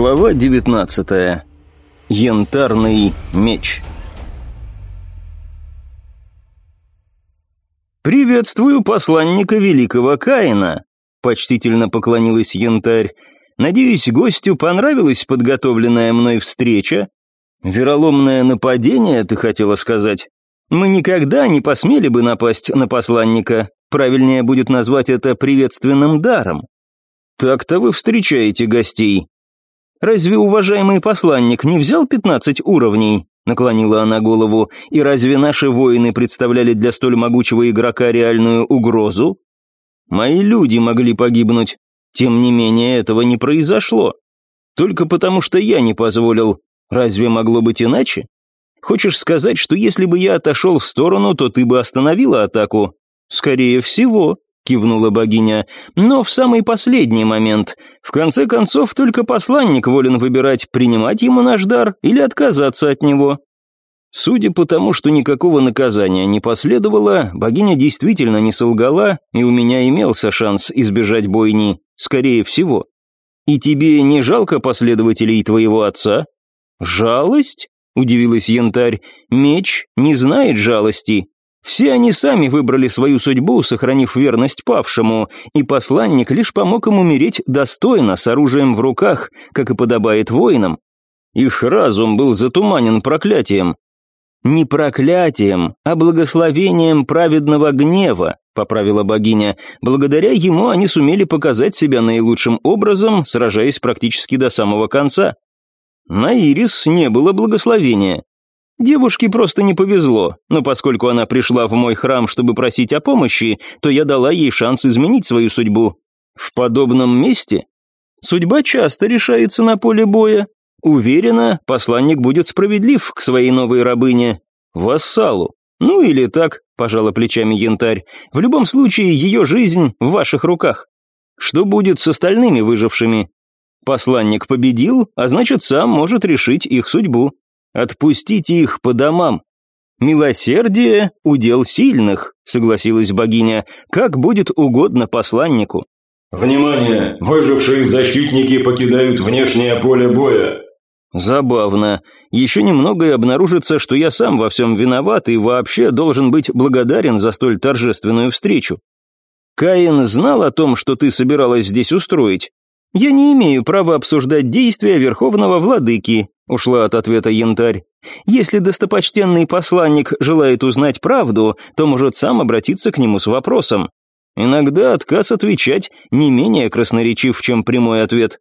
Глава 19. Янтарный меч. «Приветствую посланника великого Каина», — почтительно поклонилась Янтарь. «Надеюсь, гостю понравилась подготовленная мной встреча? Вероломное нападение, ты хотела сказать? Мы никогда не посмели бы напасть на посланника. Правильнее будет назвать это приветственным даром. Так-то вы встречаете гостей, «Разве уважаемый посланник не взял пятнадцать уровней?» наклонила она голову. «И разве наши воины представляли для столь могучего игрока реальную угрозу?» «Мои люди могли погибнуть. Тем не менее, этого не произошло. Только потому, что я не позволил. Разве могло быть иначе? Хочешь сказать, что если бы я отошел в сторону, то ты бы остановила атаку? Скорее всего кивнула богиня, но в самый последний момент. В конце концов, только посланник волен выбирать, принимать ему наш дар или отказаться от него. Судя по тому, что никакого наказания не последовало, богиня действительно не солгала, и у меня имелся шанс избежать бойни, скорее всего. И тебе не жалко последователей твоего отца? Жалость? Удивилась Янтарь. Меч не знает жалости. Все они сами выбрали свою судьбу, сохранив верность павшему, и посланник лишь помог им умереть достойно, с оружием в руках, как и подобает воинам. Их разум был затуманен проклятием. «Не проклятием, а благословением праведного гнева», — поправила богиня. «Благодаря ему они сумели показать себя наилучшим образом, сражаясь практически до самого конца». На Ирис не было благословения. Девушке просто не повезло, но поскольку она пришла в мой храм, чтобы просить о помощи, то я дала ей шанс изменить свою судьбу. В подобном месте судьба часто решается на поле боя. Уверена, посланник будет справедлив к своей новой рабыне, вассалу. Ну или так, пожала плечами янтарь. В любом случае, ее жизнь в ваших руках. Что будет с остальными выжившими? Посланник победил, а значит, сам может решить их судьбу. Отпустите их по домам. Милосердие – удел сильных, согласилась богиня, как будет угодно посланнику. Внимание! Выжившие защитники покидают внешнее поле боя. Забавно. Еще немного и обнаружится, что я сам во всем виноват и вообще должен быть благодарен за столь торжественную встречу. Каин знал о том, что ты собиралась здесь устроить. Я не имею права обсуждать действия верховного владыки, Ушла от ответа янтарь. Если достопочтенный посланник желает узнать правду, то может сам обратиться к нему с вопросом. Иногда отказ отвечать не менее красноречив, чем прямой ответ.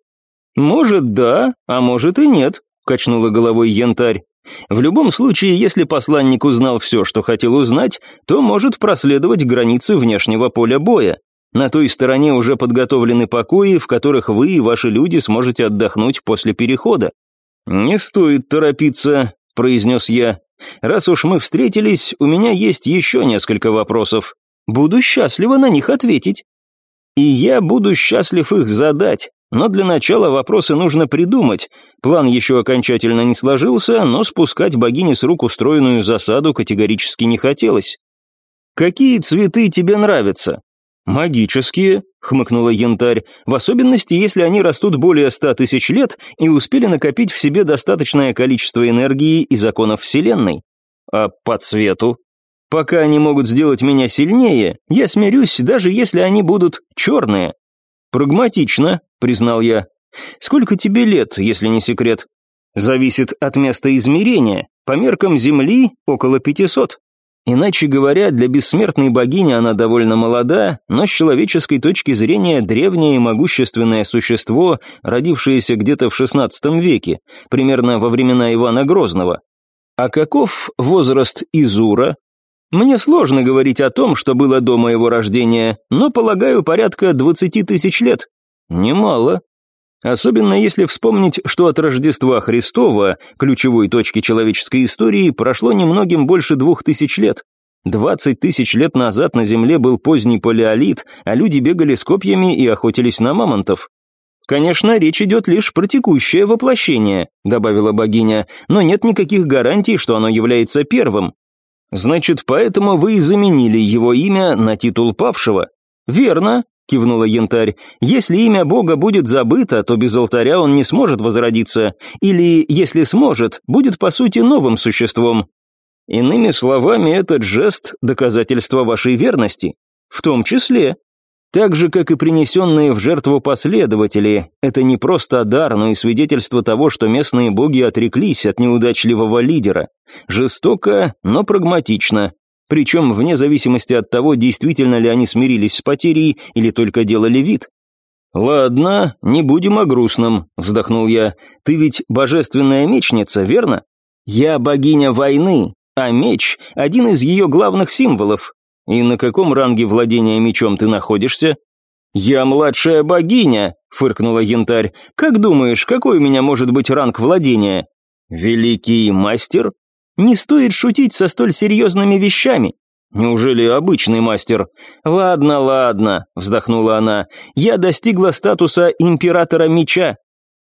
«Может, да, а может и нет», — качнула головой янтарь. В любом случае, если посланник узнал все, что хотел узнать, то может проследовать границы внешнего поля боя. На той стороне уже подготовлены покои, в которых вы и ваши люди сможете отдохнуть после перехода. «Не стоит торопиться», — произнес я. «Раз уж мы встретились, у меня есть еще несколько вопросов. Буду счастлива на них ответить. И я буду счастлив их задать, но для начала вопросы нужно придумать. План еще окончательно не сложился, но спускать богине с рук устроенную засаду категорически не хотелось. «Какие цветы тебе нравятся?» «Магические», — хмыкнула янтарь, «в особенности, если они растут более ста тысяч лет и успели накопить в себе достаточное количество энергии и законов Вселенной. А по цвету? Пока они могут сделать меня сильнее, я смирюсь, даже если они будут черные». «Прагматично», — признал я. «Сколько тебе лет, если не секрет?» «Зависит от места измерения. По меркам Земли около пятисот». Иначе говоря, для бессмертной богини она довольно молода, но с человеческой точки зрения древнее и могущественное существо, родившееся где-то в XVI веке, примерно во времена Ивана Грозного. А каков возраст Изура? Мне сложно говорить о том, что было до моего рождения, но, полагаю, порядка 20 тысяч лет. Немало. Особенно если вспомнить, что от Рождества Христова, ключевой точки человеческой истории, прошло немногим больше двух тысяч лет. Двадцать тысяч лет назад на Земле был поздний палеолит, а люди бегали с копьями и охотились на мамонтов. «Конечно, речь идет лишь про текущее воплощение», добавила богиня, «но нет никаких гарантий, что оно является первым. Значит, поэтому вы и заменили его имя на титул павшего?» «Верно. Кивнула Янтарь. «Если имя Бога будет забыто, то без алтаря он не сможет возродиться. Или, если сможет, будет по сути новым существом. Иными словами, этот жест – доказательство вашей верности. В том числе. Так же, как и принесенные в жертву последователи, это не просто дар, но и свидетельство того, что местные боги отреклись от неудачливого лидера. Жестоко, но прагматично. Причем вне зависимости от того, действительно ли они смирились с потерей или только делали вид. «Ладно, не будем о грустном», — вздохнул я. «Ты ведь божественная мечница, верно?» «Я богиня войны, а меч — один из ее главных символов. И на каком ранге владения мечом ты находишься?» «Я младшая богиня», — фыркнула янтарь. «Как думаешь, какой у меня может быть ранг владения?» «Великий мастер?» Не стоит шутить со столь серьезными вещами. Неужели обычный мастер? Ладно, ладно, вздохнула она. Я достигла статуса императора меча.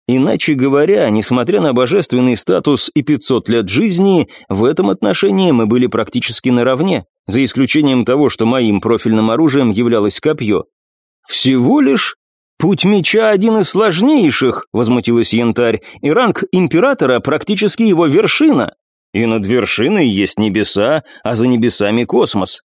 Иначе говоря, несмотря на божественный статус и 500 лет жизни, в этом отношении мы были практически наравне, за исключением того, что моим профильным оружием являлось копье. Всего лишь «Путь меча один из сложнейших», — возмутилась Янтарь, «и ранг императора практически его вершина. И над вершиной есть небеса, а за небесами космос.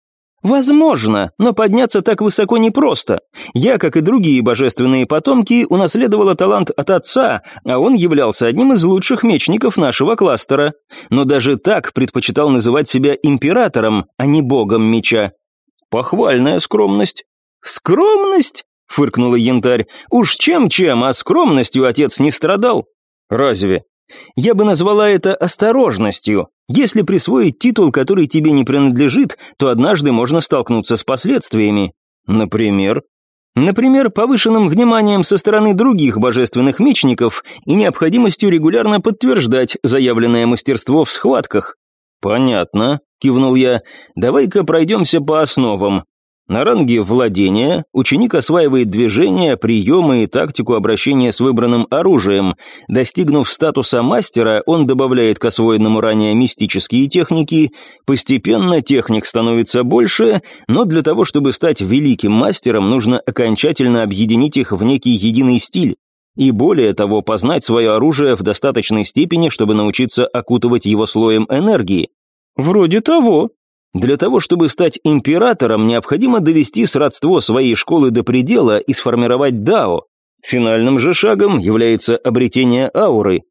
Возможно, но подняться так высоко непросто. Я, как и другие божественные потомки, унаследовала талант от отца, а он являлся одним из лучших мечников нашего кластера. Но даже так предпочитал называть себя императором, а не богом меча. Похвальная скромность. Скромность? фыркнула Янтарь. Уж чем-чем, а скромностью отец не страдал. Разве? Я бы назвала это осторожностью. Если присвоить титул, который тебе не принадлежит, то однажды можно столкнуться с последствиями. Например? Например, повышенным вниманием со стороны других божественных мечников и необходимостью регулярно подтверждать заявленное мастерство в схватках. «Понятно», — кивнул я. «Давай-ка пройдемся по основам. На ранге владения ученик осваивает движения, приемы и тактику обращения с выбранным оружием. Достигнув статуса мастера, он добавляет к освоенному ранее мистические техники. Постепенно техник становится больше, но для того, чтобы стать великим мастером, нужно окончательно объединить их в некий единый стиль. И более того, познать свое оружие в достаточной степени, чтобы научиться окутывать его слоем энергии. «Вроде того», для того, чтобы стать императором, необходимо довести сродство своей школы до предела и сформировать дао. Финальным же шагом является обретение ауры.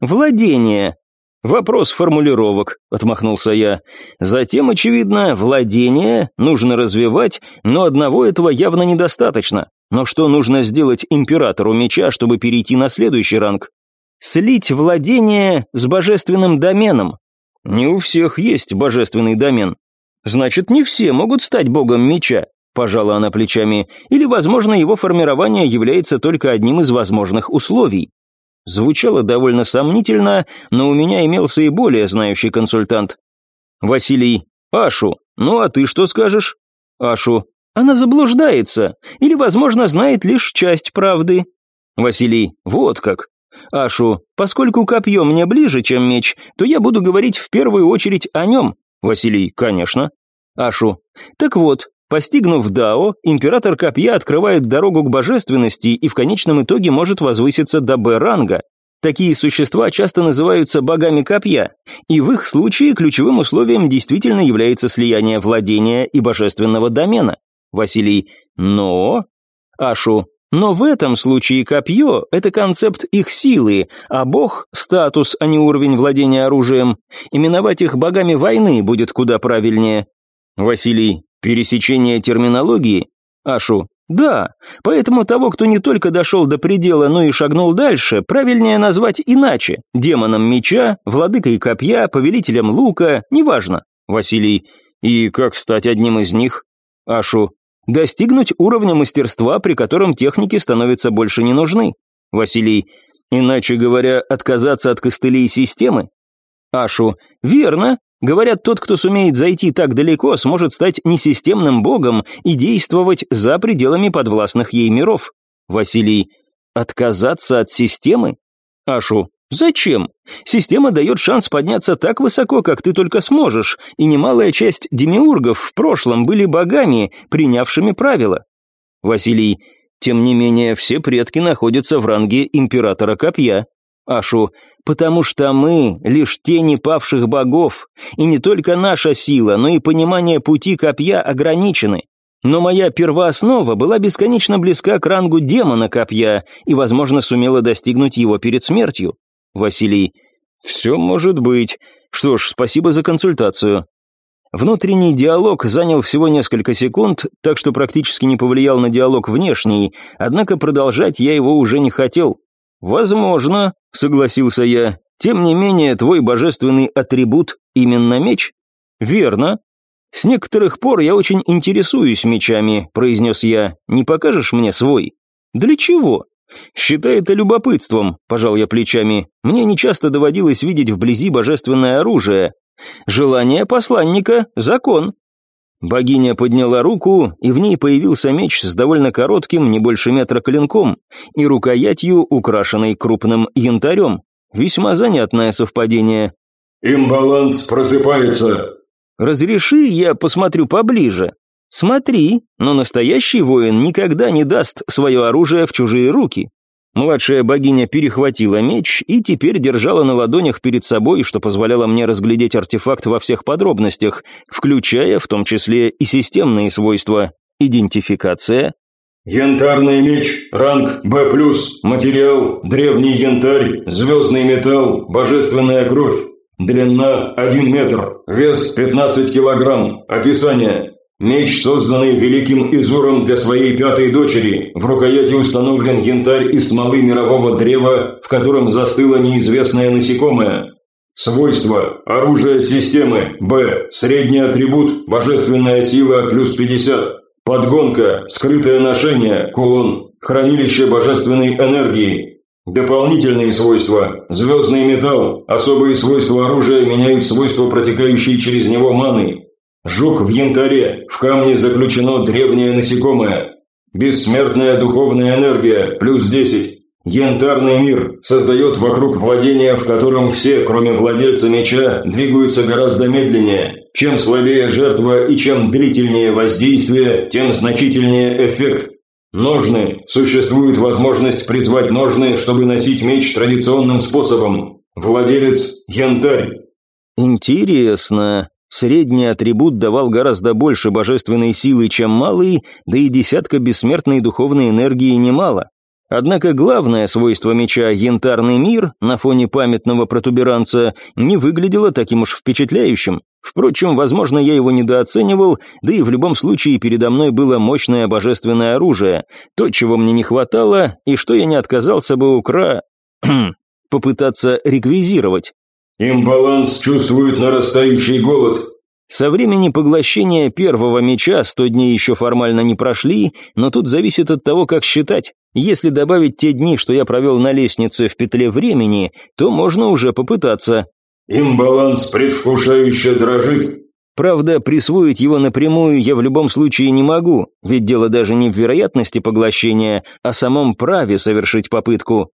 Владение. Вопрос формулировок, отмахнулся я. Затем, очевидно, владение нужно развивать, но одного этого явно недостаточно. Но что нужно сделать императору меча, чтобы перейти на следующий ранг? Слить владение с божественным доменом. Не у всех есть божественный домен. Значит, не все могут стать богом меча, пожала она плечами, или, возможно, его формирование является только одним из возможных условий. Звучало довольно сомнительно, но у меня имелся и более знающий консультант. Василий, Ашу, ну а ты что скажешь? Ашу, она заблуждается, или, возможно, знает лишь часть правды. Василий, вот как. Ашу, поскольку копье мне ближе, чем меч, то я буду говорить в первую очередь о нем. Василий, конечно. Ашу. Так вот, постигнув Дао, император копья открывает дорогу к божественности и в конечном итоге может возвыситься до Б-ранга. Такие существа часто называются богами копья, и в их случае ключевым условием действительно является слияние владения и божественного домена. Василий. Но... Ашу. Но в этом случае копье – это концепт их силы, а бог – статус, а не уровень владения оружием. Именовать их богами войны будет куда правильнее. Василий, пересечение терминологии? Ашу, да, поэтому того, кто не только дошел до предела, но и шагнул дальше, правильнее назвать иначе. Демоном меча, владыкой копья, повелителем лука, неважно. Василий, и как стать одним из них? Ашу, достигнуть уровня мастерства, при котором техники становятся больше не нужны. Василий, иначе говоря, отказаться от костылей системы? Ашу, верно, Говорят, тот, кто сумеет зайти так далеко, сможет стать несистемным богом и действовать за пределами подвластных ей миров. Василий, отказаться от системы? Ашу, зачем? Система дает шанс подняться так высоко, как ты только сможешь, и немалая часть демиургов в прошлом были богами, принявшими правила. Василий, тем не менее, все предки находятся в ранге императора копья. Ашу, потому что мы лишь тени павших богов, и не только наша сила, но и понимание пути копья ограничены. Но моя первооснова была бесконечно близка к рангу демона копья и, возможно, сумела достигнуть его перед смертью. Василий, все может быть. Что ж, спасибо за консультацию. Внутренний диалог занял всего несколько секунд, так что практически не повлиял на диалог внешний, однако продолжать я его уже не хотел. «Возможно», — согласился я, — «тем не менее твой божественный атрибут именно меч?» «Верно». «С некоторых пор я очень интересуюсь мечами», — произнес я. «Не покажешь мне свой?» «Для чего?» «Считай это любопытством», — пожал я плечами. «Мне нечасто доводилось видеть вблизи божественное оружие. Желание посланника — закон». Богиня подняла руку, и в ней появился меч с довольно коротким, не больше метра клинком, и рукоятью, украшенной крупным янтарем. Весьма занятное совпадение. «Имбаланс просыпается». «Разреши, я посмотрю поближе». «Смотри, но настоящий воин никогда не даст свое оружие в чужие руки. Младшая богиня перехватила меч и теперь держала на ладонях перед собой, что позволяло мне разглядеть артефакт во всех подробностях, включая в том числе и системные свойства. Идентификация. Янтарный меч, ранг Б+, материал, древний янтарь, звездный металл, божественная кровь. Длина 1 метр, вес 15 килограмм, описание. Меч, созданный великим Изуром для своей пятой дочери, в рукояти установлен янтарь из смолы мирового древа, в котором застыло неизвестное насекомое. Свойства. Оружие системы. Б. Средний атрибут. Божественная сила плюс 50. Подгонка. Скрытое ношение. Кулон. Хранилище божественной энергии. Дополнительные свойства. Звездный металл. Особые свойства оружия меняют свойства протекающей через него маны. Жук в янтаре, в камне заключено древнее насекомое. Бессмертная духовная энергия, плюс 10. Янтарный мир создает вокруг владения, в котором все, кроме владельца меча, двигаются гораздо медленнее. Чем слабее жертва и чем длительнее воздействие, тем значительнее эффект. Ножны. Существует возможность призвать ножны, чтобы носить меч традиционным способом. Владелец – янтарь. Интересно. Средний атрибут давал гораздо больше божественной силы, чем малый, да и десятка бессмертной духовной энергии немало. Однако главное свойство меча «Янтарный мир» на фоне памятного протуберанца не выглядело таким уж впечатляющим. Впрочем, возможно, я его недооценивал, да и в любом случае передо мной было мощное божественное оружие, то, чего мне не хватало, и что я не отказался бы укра... попытаться реквизировать. Имбаланс чувствует нарастающий голод. Со времени поглощения первого меча сто дней еще формально не прошли, но тут зависит от того, как считать. Если добавить те дни, что я провел на лестнице в петле времени, то можно уже попытаться. Имбаланс предвкушающе дрожит. Правда, присвоить его напрямую я в любом случае не могу, ведь дело даже не в вероятности поглощения, а самом праве совершить попытку.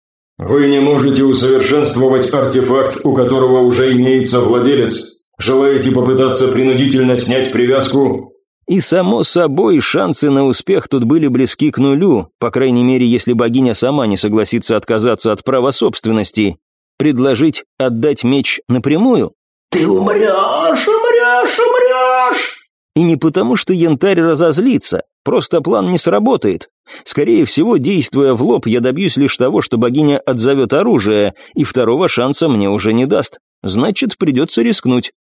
Вы не можете усовершенствовать артефакт, у которого уже имеется владелец. Желаете попытаться принудительно снять привязку? И, само собой, шансы на успех тут были близки к нулю, по крайней мере, если богиня сама не согласится отказаться от права собственности. Предложить отдать меч напрямую? «Ты умрешь, умрешь, умрешь!» И не потому, что янтарь разозлится, просто план не сработает. Скорее всего, действуя в лоб, я добьюсь лишь того, что богиня отзовет оружие, и второго шанса мне уже не даст. Значит, придется рискнуть.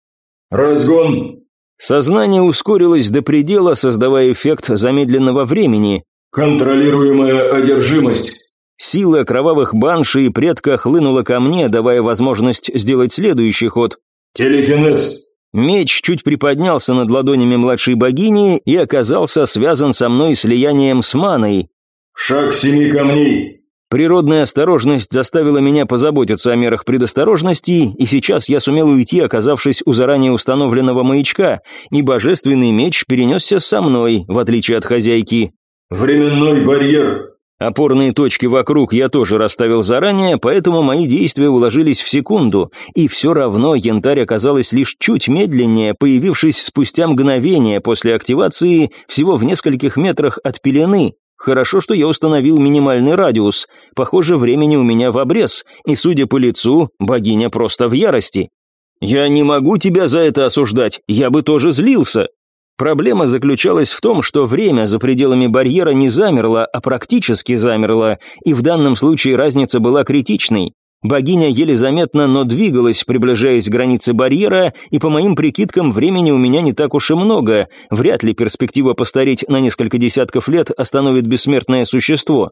«Разгон!» Сознание ускорилось до предела, создавая эффект замедленного времени. «Контролируемая одержимость!» Сила кровавых банши и предка хлынула ко мне, давая возможность сделать следующий ход. «Телекинез!» Меч чуть приподнялся над ладонями младшей богини и оказался связан со мной слиянием с маной. «Шаг семи камней!» Природная осторожность заставила меня позаботиться о мерах предосторожности, и сейчас я сумел уйти, оказавшись у заранее установленного маячка, и божественный меч перенесся со мной, в отличие от хозяйки. «Временной барьер!» Опорные точки вокруг я тоже расставил заранее, поэтому мои действия уложились в секунду, и все равно янтарь оказалась лишь чуть медленнее, появившись спустя мгновение после активации всего в нескольких метрах от пелены. Хорошо, что я установил минимальный радиус. Похоже, времени у меня в обрез, и, судя по лицу, богиня просто в ярости. «Я не могу тебя за это осуждать, я бы тоже злился». Проблема заключалась в том, что время за пределами барьера не замерло, а практически замерло, и в данном случае разница была критичной. Богиня еле заметно, но двигалась, приближаясь к границе барьера, и по моим прикидкам времени у меня не так уж и много. Вряд ли перспектива постареть на несколько десятков лет остановит бессмертное существо.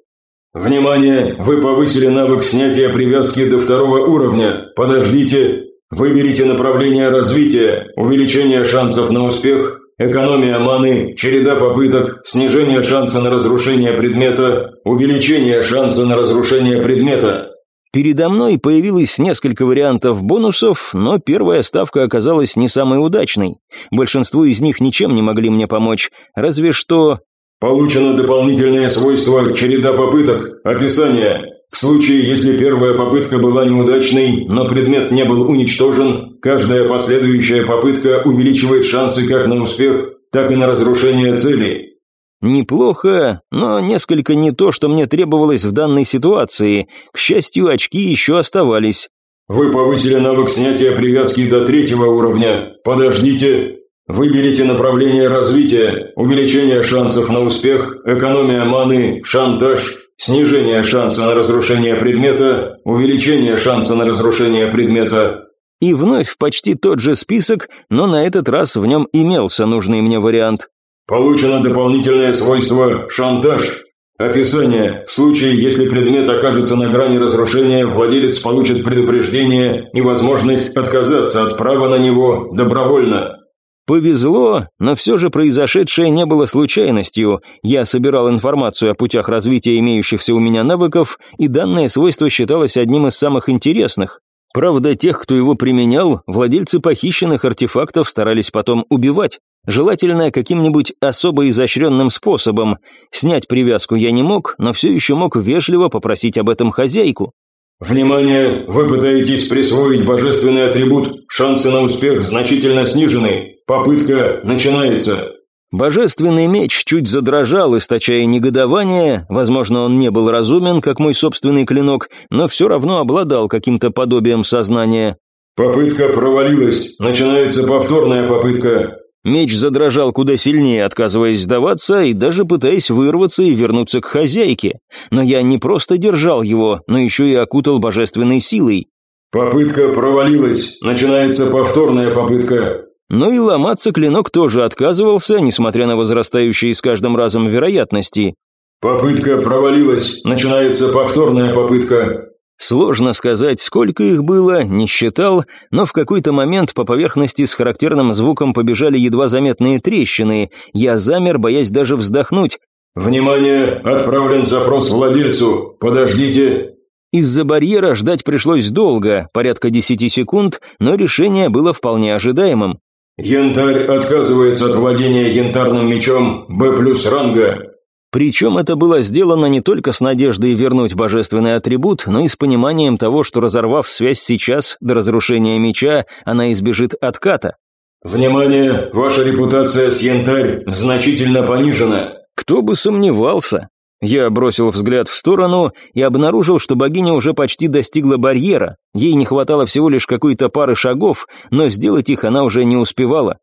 Внимание! Вы повысили навык снятия привязки до второго уровня. Подождите. Выберите направление развития, увеличение шансов на успех, экономия маны, череда попыток, снижение шанса на разрушение предмета, увеличение шанса на разрушение предмета. Передо мной появилось несколько вариантов бонусов, но первая ставка оказалась не самой удачной. Большинство из них ничем не могли мне помочь, разве что... Получено дополнительное свойство «Череда попыток». Описание. В случае, если первая попытка была неудачной, но предмет не был уничтожен, каждая последующая попытка увеличивает шансы как на успех, так и на разрушение цели. Неплохо, но несколько не то, что мне требовалось в данной ситуации. К счастью, очки еще оставались. Вы повысили навык снятия привязки до третьего уровня. Подождите. Выберите направление развития, увеличение шансов на успех, экономия маны, шантаж, снижение шанса на разрушение предмета, увеличение шанса на разрушение предмета. И вновь почти тот же список, но на этот раз в нем имелся нужный мне вариант. Получено дополнительное свойство «Шантаж». Описание. В случае, если предмет окажется на грани разрушения, владелец получит предупреждение и возможность отказаться от права на него добровольно. Повезло, но все же произошедшее не было случайностью. Я собирал информацию о путях развития имеющихся у меня навыков, и данное свойство считалось одним из самых интересных. Правда, тех, кто его применял, владельцы похищенных артефактов старались потом убивать. Желательно каким-нибудь особо изощренным способом. Снять привязку я не мог, но все еще мог вежливо попросить об этом хозяйку. «Внимание! Вы пытаетесь присвоить божественный атрибут. Шансы на успех значительно снижены. Попытка начинается». Божественный меч чуть задрожал, источая негодование, возможно, он не был разумен, как мой собственный клинок, но все равно обладал каким-то подобием сознания. «Попытка провалилась, начинается повторная попытка». Меч задрожал куда сильнее, отказываясь сдаваться и даже пытаясь вырваться и вернуться к хозяйке. Но я не просто держал его, но еще и окутал божественной силой. «Попытка провалилась, начинается повторная попытка». Но и ломаться клинок тоже отказывался, несмотря на возрастающие с каждым разом вероятности. «Попытка провалилась, начинается повторная попытка». Сложно сказать, сколько их было, не считал, но в какой-то момент по поверхности с характерным звуком побежали едва заметные трещины. Я замер, боясь даже вздохнуть. «Внимание! Отправлен запрос владельцу! Подождите!» Из-за барьера ждать пришлось долго, порядка десяти секунд, но решение было вполне ожидаемым. «Янтарь отказывается от владения янтарным мечом Б плюс ранга. Причем это было сделано не только с надеждой вернуть божественный атрибут, но и с пониманием того, что разорвав связь сейчас, до разрушения меча, она избежит отката. «Внимание! Ваша репутация с янтарь значительно понижена!» Кто бы сомневался. Я бросил взгляд в сторону и обнаружил, что богиня уже почти достигла барьера. Ей не хватало всего лишь какой-то пары шагов, но сделать их она уже не успевала.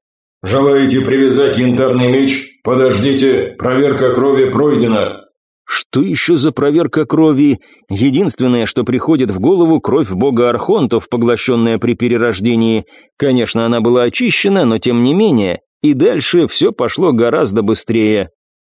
«Желаете привязать янтарный меч? Подождите, проверка крови пройдена». Что еще за проверка крови? Единственное, что приходит в голову, кровь бога Архонтов, поглощенная при перерождении. Конечно, она была очищена, но тем не менее. И дальше все пошло гораздо быстрее.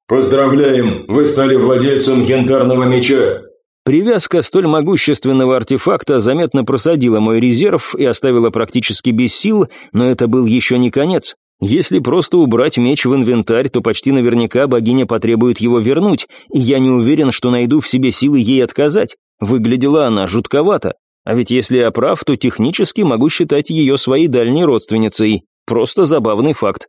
«Поздравляем, вы стали владельцем янтарного меча. Привязка столь могущественного артефакта заметно просадила мой резерв и оставила практически без сил, но это был еще не конец. Если просто убрать меч в инвентарь, то почти наверняка богиня потребует его вернуть, и я не уверен, что найду в себе силы ей отказать. Выглядела она жутковато. А ведь если я прав, то технически могу считать ее своей дальней родственницей. Просто забавный факт.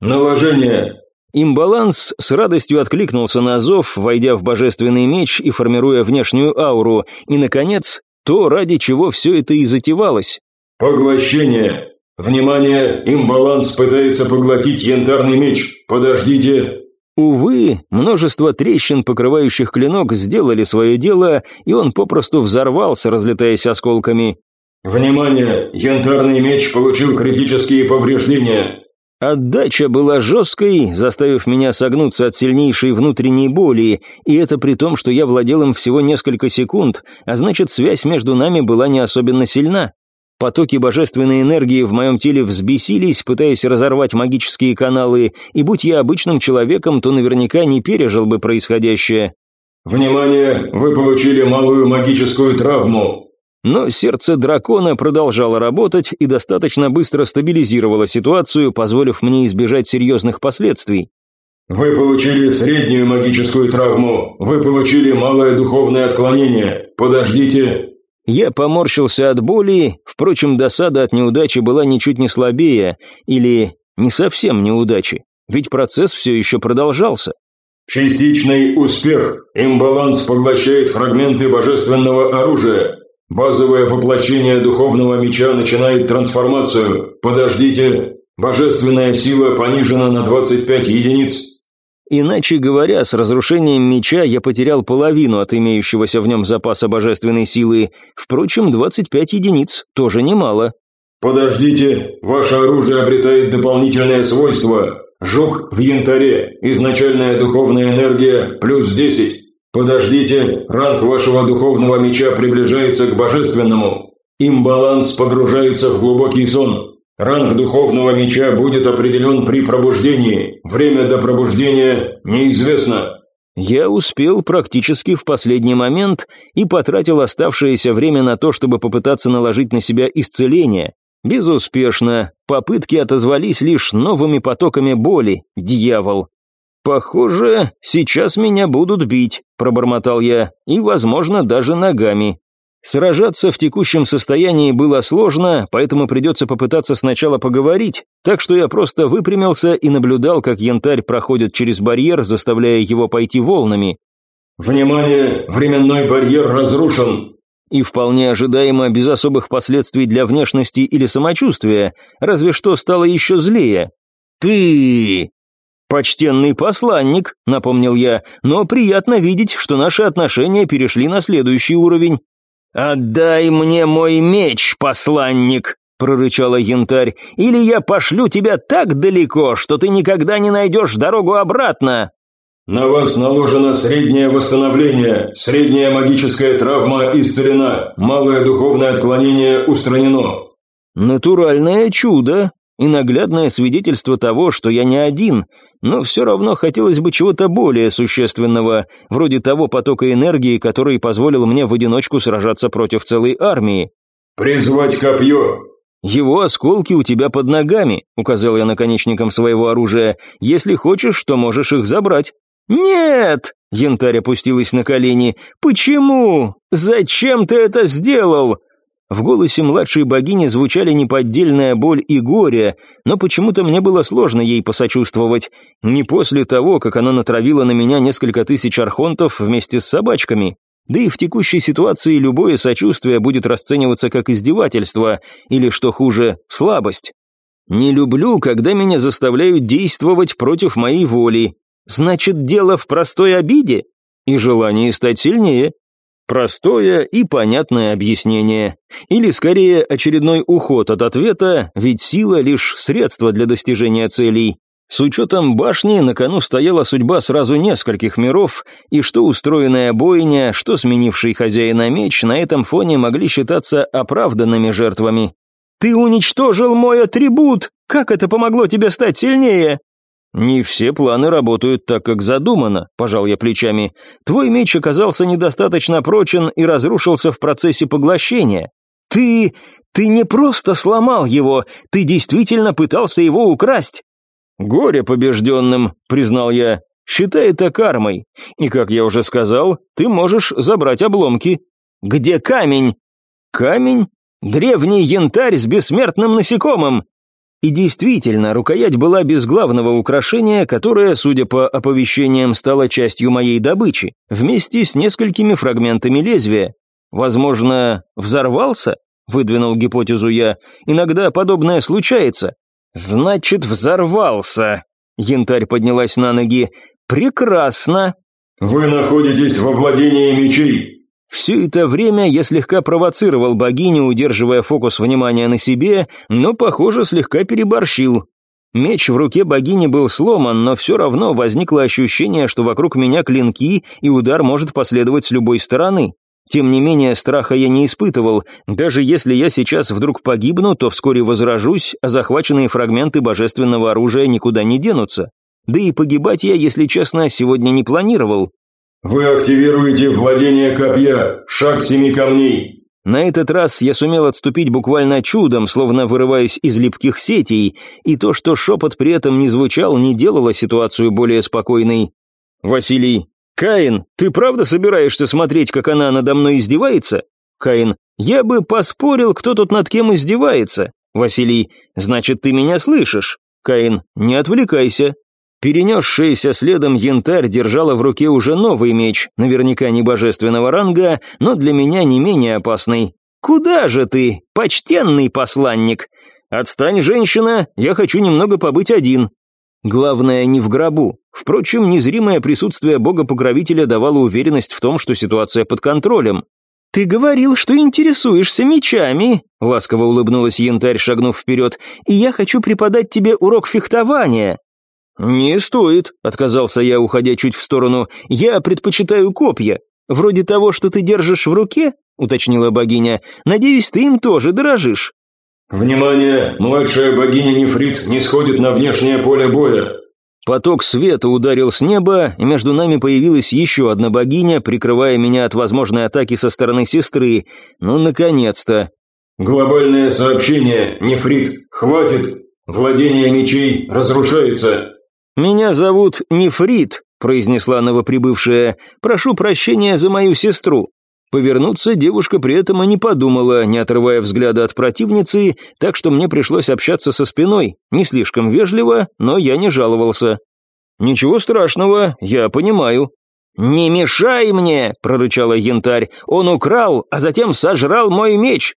«Наложение!» Имбаланс с радостью откликнулся на зов, войдя в божественный меч и формируя внешнюю ауру, и, наконец, то, ради чего все это и затевалось. «Поглощение!» «Внимание! Имбаланс пытается поглотить янтарный меч! Подождите!» Увы, множество трещин, покрывающих клинок, сделали свое дело, и он попросту взорвался, разлетаясь осколками. «Внимание! Янтарный меч получил критические повреждения!» Отдача была жесткой, заставив меня согнуться от сильнейшей внутренней боли, и это при том, что я владел им всего несколько секунд, а значит связь между нами была не особенно сильна. Потоки божественной энергии в моем теле взбесились, пытаясь разорвать магические каналы, и будь я обычным человеком, то наверняка не пережил бы происходящее. «Внимание! Вы получили малую магическую травму. Но сердце дракона продолжало работать и достаточно быстро стабилизировало ситуацию, позволив мне избежать серьезных последствий. «Вы получили среднюю магическую травму. Вы получили малое духовное отклонение. Подождите». Я поморщился от боли, впрочем, досада от неудачи была ничуть не слабее, или не совсем неудачи, ведь процесс все еще продолжался. «Частичный успех. Имбаланс поглощает фрагменты божественного оружия. Базовое воплощение духовного меча начинает трансформацию. Подождите. Божественная сила понижена на 25 единиц. Иначе говоря, с разрушением меча я потерял половину от имеющегося в нем запаса божественной силы. Впрочем, 25 единиц тоже немало. Подождите, ваше оружие обретает дополнительное свойство. Жук в янтаре, изначальная духовная энергия плюс 10. «Подождите, ранг вашего духовного меча приближается к божественному. Имбаланс погружается в глубокий сон. Ранг духовного меча будет определен при пробуждении. Время до пробуждения неизвестно». Я успел практически в последний момент и потратил оставшееся время на то, чтобы попытаться наложить на себя исцеление. Безуспешно. Попытки отозвались лишь новыми потоками боли. Дьявол. «Похоже, сейчас меня будут бить», – пробормотал я, – «и, возможно, даже ногами». Сражаться в текущем состоянии было сложно, поэтому придется попытаться сначала поговорить, так что я просто выпрямился и наблюдал, как янтарь проходит через барьер, заставляя его пойти волнами. «Внимание! Временной барьер разрушен!» И вполне ожидаемо, без особых последствий для внешности или самочувствия, разве что стало еще злее. «Ты!» «Почтенный посланник», — напомнил я, «но приятно видеть, что наши отношения перешли на следующий уровень». «Отдай мне мой меч, посланник», — прорычала янтарь, «или я пошлю тебя так далеко, что ты никогда не найдешь дорогу обратно». «На вас наложено среднее восстановление, средняя магическая травма исцелена, малое духовное отклонение устранено». «Натуральное чудо», и наглядное свидетельство того, что я не один, но все равно хотелось бы чего-то более существенного, вроде того потока энергии, который позволил мне в одиночку сражаться против целой армии. «Призвать копье!» «Его осколки у тебя под ногами», — указал я наконечником своего оружия. «Если хочешь, то можешь их забрать». «Нет!» — янтарь опустилась на колени. «Почему? Зачем ты это сделал?» В голосе младшей богини звучали неподдельная боль и горе, но почему-то мне было сложно ей посочувствовать. Не после того, как она натравила на меня несколько тысяч архонтов вместе с собачками. Да и в текущей ситуации любое сочувствие будет расцениваться как издевательство, или, что хуже, слабость. Не люблю, когда меня заставляют действовать против моей воли. Значит, дело в простой обиде и желании стать сильнее. Простое и понятное объяснение. Или скорее очередной уход от ответа, ведь сила лишь средство для достижения целей. С учетом башни на кону стояла судьба сразу нескольких миров, и что устроенная бойня, что сменивший хозяина меч на этом фоне могли считаться оправданными жертвами. «Ты уничтожил мой атрибут! Как это помогло тебе стать сильнее?» «Не все планы работают так, как задумано», – пожал я плечами. «Твой меч оказался недостаточно прочен и разрушился в процессе поглощения. Ты... ты не просто сломал его, ты действительно пытался его украсть». «Горе побежденным», – признал я. «Считай это кармой. И, как я уже сказал, ты можешь забрать обломки». «Где камень?» «Камень? Древний янтарь с бессмертным насекомым. И действительно, рукоять была без главного украшения, которое, судя по оповещениям, стало частью моей добычи, вместе с несколькими фрагментами лезвия. Возможно, взорвался? Выдвинул гипотезу я. Иногда подобное случается. Значит, взорвался. Янтарь поднялась на ноги. Прекрасно. Вы находитесь во владении мечей. Все это время я слегка провоцировал богиню, удерживая фокус внимания на себе, но, похоже, слегка переборщил. Меч в руке богини был сломан, но все равно возникло ощущение, что вокруг меня клинки, и удар может последовать с любой стороны. Тем не менее, страха я не испытывал. Даже если я сейчас вдруг погибну, то вскоре возражусь, а захваченные фрагменты божественного оружия никуда не денутся. Да и погибать я, если честно, сегодня не планировал. «Вы активируете владение копья, шаг семи камней». На этот раз я сумел отступить буквально чудом, словно вырываясь из липких сетей, и то, что шепот при этом не звучал, не делало ситуацию более спокойной. «Василий, Каин, ты правда собираешься смотреть, как она надо мной издевается?» Каин, я бы поспорил, кто тут над кем издевается. Василий, значит, ты меня слышишь. Каин, не отвлекайся. Перенесшаяся следом янтарь держала в руке уже новый меч, наверняка не божественного ранга, но для меня не менее опасный. «Куда же ты, почтенный посланник?» «Отстань, женщина, я хочу немного побыть один». Главное, не в гробу. Впрочем, незримое присутствие бога-покровителя давало уверенность в том, что ситуация под контролем. «Ты говорил, что интересуешься мечами», — ласково улыбнулась янтарь, шагнув вперед, «и я хочу преподать тебе урок фехтования». «Не стоит», — отказался я, уходя чуть в сторону. «Я предпочитаю копья. Вроде того, что ты держишь в руке», — уточнила богиня. «Надеюсь, ты им тоже дорожишь». «Внимание! Младшая богиня Нефрит не сходит на внешнее поле боя». Поток света ударил с неба, и между нами появилась еще одна богиня, прикрывая меня от возможной атаки со стороны сестры. Ну, наконец-то. «Глобальное сообщение, Нефрит, хватит! Владение мечей разрушается!» «Меня зовут Нефрит», — произнесла новоприбывшая. «Прошу прощения за мою сестру». Повернуться девушка при этом и не подумала, не отрывая взгляда от противницы, так что мне пришлось общаться со спиной. Не слишком вежливо, но я не жаловался. «Ничего страшного, я понимаю». «Не мешай мне!» — прорычала янтарь. «Он украл, а затем сожрал мой меч.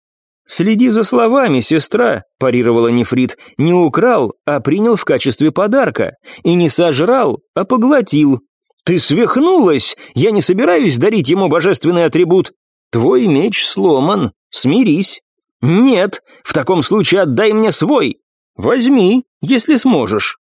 «Следи за словами, сестра», – парировала Нефрит. «Не украл, а принял в качестве подарка. И не сожрал, а поглотил. Ты свихнулась! Я не собираюсь дарить ему божественный атрибут. Твой меч сломан. Смирись». «Нет, в таком случае отдай мне свой. Возьми, если сможешь».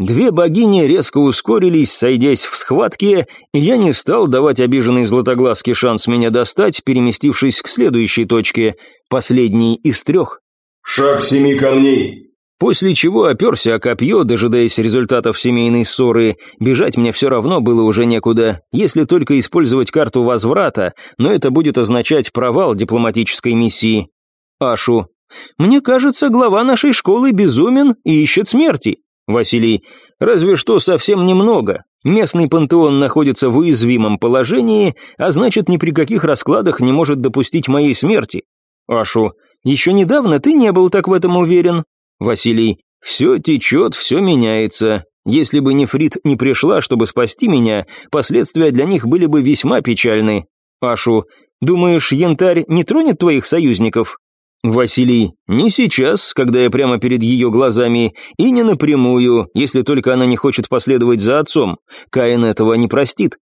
Две богини резко ускорились, сойдясь в схватке, и я не стал давать обиженной златоглазке шанс меня достать, переместившись к следующей точке, последней из трех. «Шаг семи камней!» После чего оперся о копье, дожидаясь результатов семейной ссоры. Бежать мне все равно было уже некуда, если только использовать карту возврата, но это будет означать провал дипломатической миссии. Ашу. «Мне кажется, глава нашей школы безумен и ищет смерти. Василий, разве что совсем немного. Местный пантеон находится в уязвимом положении, а значит, ни при каких раскладах не может допустить моей смерти. Ашу, еще недавно ты не был так в этом уверен. Василий, все течет, все меняется. Если бы Нефрит не пришла, чтобы спасти меня, последствия для них были бы весьма печальны. Ашу, думаешь, янтарь не тронет твоих союзников? «Василий, не сейчас, когда я прямо перед ее глазами, и не напрямую, если только она не хочет последовать за отцом. Каин этого не простит».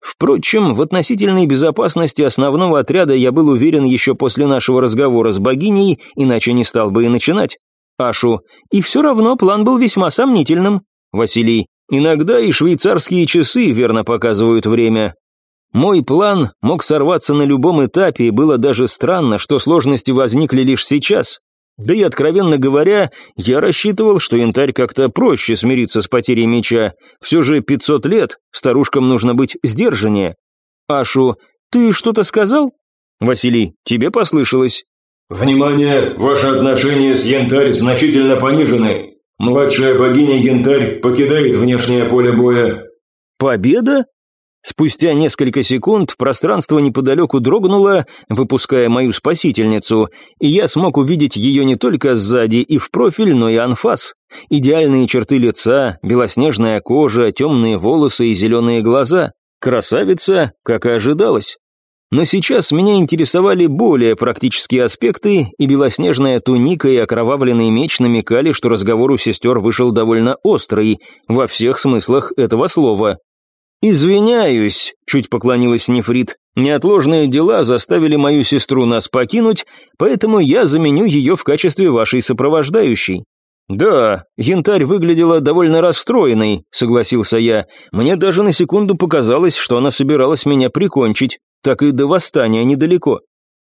Впрочем, в относительной безопасности основного отряда я был уверен еще после нашего разговора с богиней, иначе не стал бы и начинать. Ашу, и все равно план был весьма сомнительным. Василий, иногда и швейцарские часы верно показывают время. Мой план мог сорваться на любом этапе, и было даже странно, что сложности возникли лишь сейчас. Да и, откровенно говоря, я рассчитывал, что янтарь как-то проще смириться с потерей меча. Все же 500 лет, старушкам нужно быть сдержаннее. Ашу, ты что-то сказал? Василий, тебе послышалось. «Внимание! Ваши отношения с Янтарь значительно понижены. Младшая богиня Янтарь покидает внешнее поле боя». «Победа?» Спустя несколько секунд пространство неподалеку дрогнуло, выпуская мою спасительницу, и я смог увидеть ее не только сзади и в профиль, но и анфас. Идеальные черты лица, белоснежная кожа, темные волосы и зеленые глаза. Красавица, как и ожидалось. Но сейчас меня интересовали более практические аспекты, и белоснежная туника и окровавленный меч намекали, что разговор у сестер вышел довольно острый, во всех смыслах этого слова. «Извиняюсь», — чуть поклонилась Нефрит, «неотложные дела заставили мою сестру нас покинуть, поэтому я заменю ее в качестве вашей сопровождающей». «Да, янтарь выглядела довольно расстроенной», — согласился я. «Мне даже на секунду показалось, что она собиралась меня прикончить так и до восстания недалеко.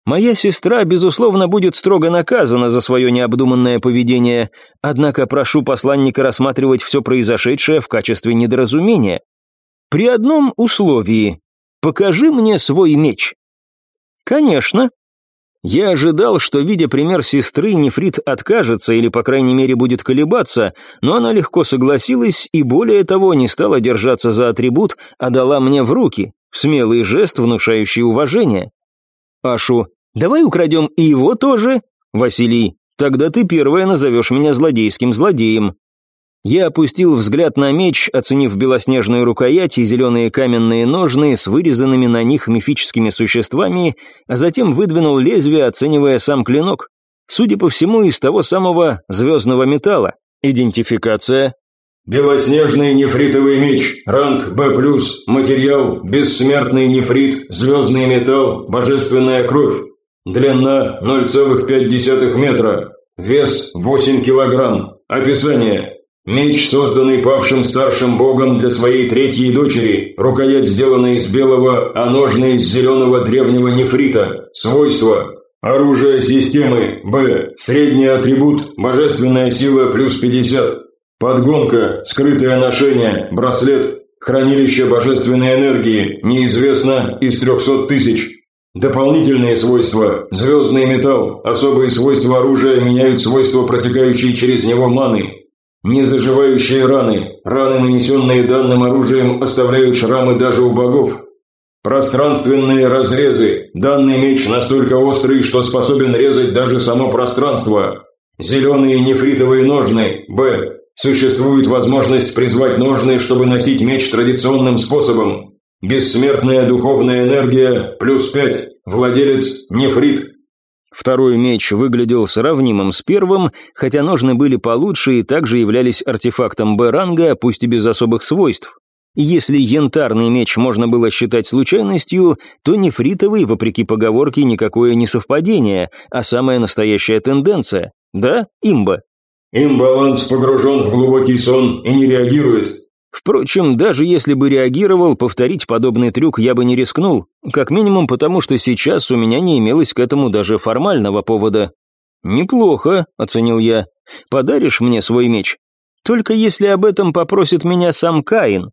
Моя сестра, безусловно, будет строго наказана за свое необдуманное поведение, однако прошу посланника рассматривать все произошедшее в качестве недоразумения. При одном условии. Покажи мне свой меч. Конечно. Я ожидал, что, видя пример сестры, Нефрит откажется или, по крайней мере, будет колебаться, но она легко согласилась и, более того, не стала держаться за атрибут, а дала мне в руки, Смелый жест, внушающий уважение. Ашу, давай украдем и его тоже? Василий, тогда ты первая назовешь меня злодейским злодеем. Я опустил взгляд на меч, оценив белоснежную рукоять и зеленые каменные ножны с вырезанными на них мифическими существами, а затем выдвинул лезвие, оценивая сам клинок. Судя по всему, из того самого звездного металла. Идентификация Белоснежный нефритовый меч, ранг Б+, материал, бессмертный нефрит, звездный металл, божественная кровь. Длина 0,5 метра, вес 8 килограмм. Описание. Меч, созданный павшим старшим богом для своей третьей дочери, рукоять сделана из белого, а ножны из зеленого древнего нефрита. Свойства. Оружие системы Б. Средний атрибут, божественная сила плюс 50. Подгонка, скрытое ношение, браслет, хранилище божественной энергии, неизвестно, из 300 тысяч. Дополнительные свойства. Звездный металл. Особые свойства оружия меняют свойства, протекающие через него маны. Незаживающие раны. Раны, нанесенные данным оружием, оставляют шрамы даже у богов. Пространственные разрезы. Данный меч настолько острый, что способен резать даже само пространство. Зеленые нефритовые ножны. Б. Существует возможность призвать ножны, чтобы носить меч традиционным способом. Бессмертная духовная энергия плюс пять. Владелец нефрит. Второй меч выглядел сравнимым с первым, хотя ножны были получше и также являлись артефактом Б-ранга, пусть и без особых свойств. Если янтарный меч можно было считать случайностью, то нефритовый, вопреки поговорке, никакое не совпадение, а самая настоящая тенденция. Да, имба? Имбаланс погружен в глубокий сон и не реагирует. Впрочем, даже если бы реагировал, повторить подобный трюк я бы не рискнул, как минимум потому, что сейчас у меня не имелось к этому даже формального повода. «Неплохо», — оценил я. «Подаришь мне свой меч? Только если об этом попросит меня сам Каин».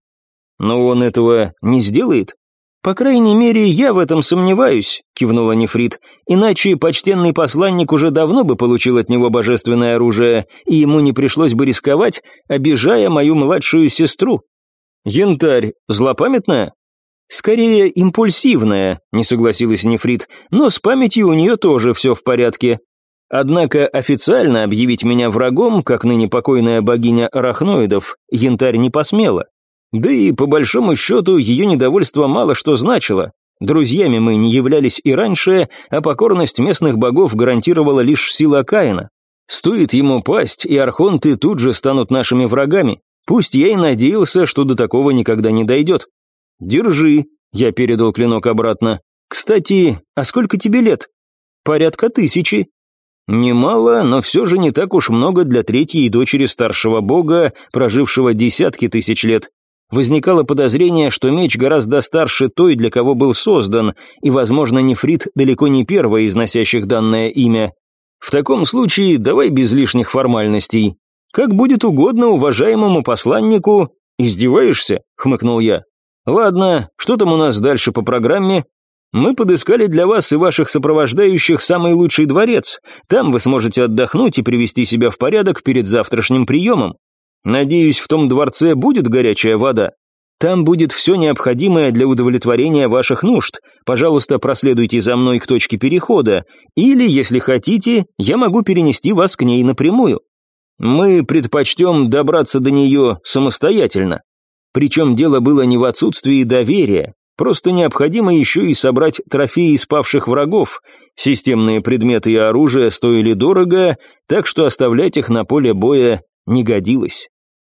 «Но он этого не сделает?» «По крайней мере, я в этом сомневаюсь», — кивнула Нефрит. «Иначе почтенный посланник уже давно бы получил от него божественное оружие, и ему не пришлось бы рисковать, обижая мою младшую сестру». «Янтарь злопамятная?» «Скорее, импульсивная», — не согласилась Нефрит, «но с памятью у нее тоже все в порядке. Однако официально объявить меня врагом, как ныне покойная богиня арахноидов, Янтарь не посмела. Да и, по большому счету, ее недовольство мало что значило. Друзьями мы не являлись и раньше, а покорность местных богов гарантировала лишь сила Каина. Стоит ему пасть, и архонты тут же станут нашими врагами. Пусть я и надеялся, что до такого никогда не дойдет. «Держи», — я передал клинок обратно. «Кстати, а сколько тебе лет?» «Порядка тысячи». Немало, но все же не так уж много для третьей дочери старшего бога, прожившего десятки тысяч лет. Возникало подозрение, что меч гораздо старше той, для кого был создан, и, возможно, нефрит далеко не первая из носящих данное имя. В таком случае давай без лишних формальностей. Как будет угодно уважаемому посланнику. Издеваешься? хмыкнул я. Ладно, что там у нас дальше по программе? Мы подыскали для вас и ваших сопровождающих самый лучший дворец. Там вы сможете отдохнуть и привести себя в порядок перед завтрашним приемом. Надеюсь, в том дворце будет горячая вода. Там будет все необходимое для удовлетворения ваших нужд. Пожалуйста, проследуйте за мной к точке перехода. Или, если хотите, я могу перенести вас к ней напрямую. Мы предпочтем добраться до нее самостоятельно. Причем дело было не в отсутствии доверия. Просто необходимо еще и собрать трофеи спавших врагов. Системные предметы и оружие стоили дорого, так что оставлять их на поле боя не годилось.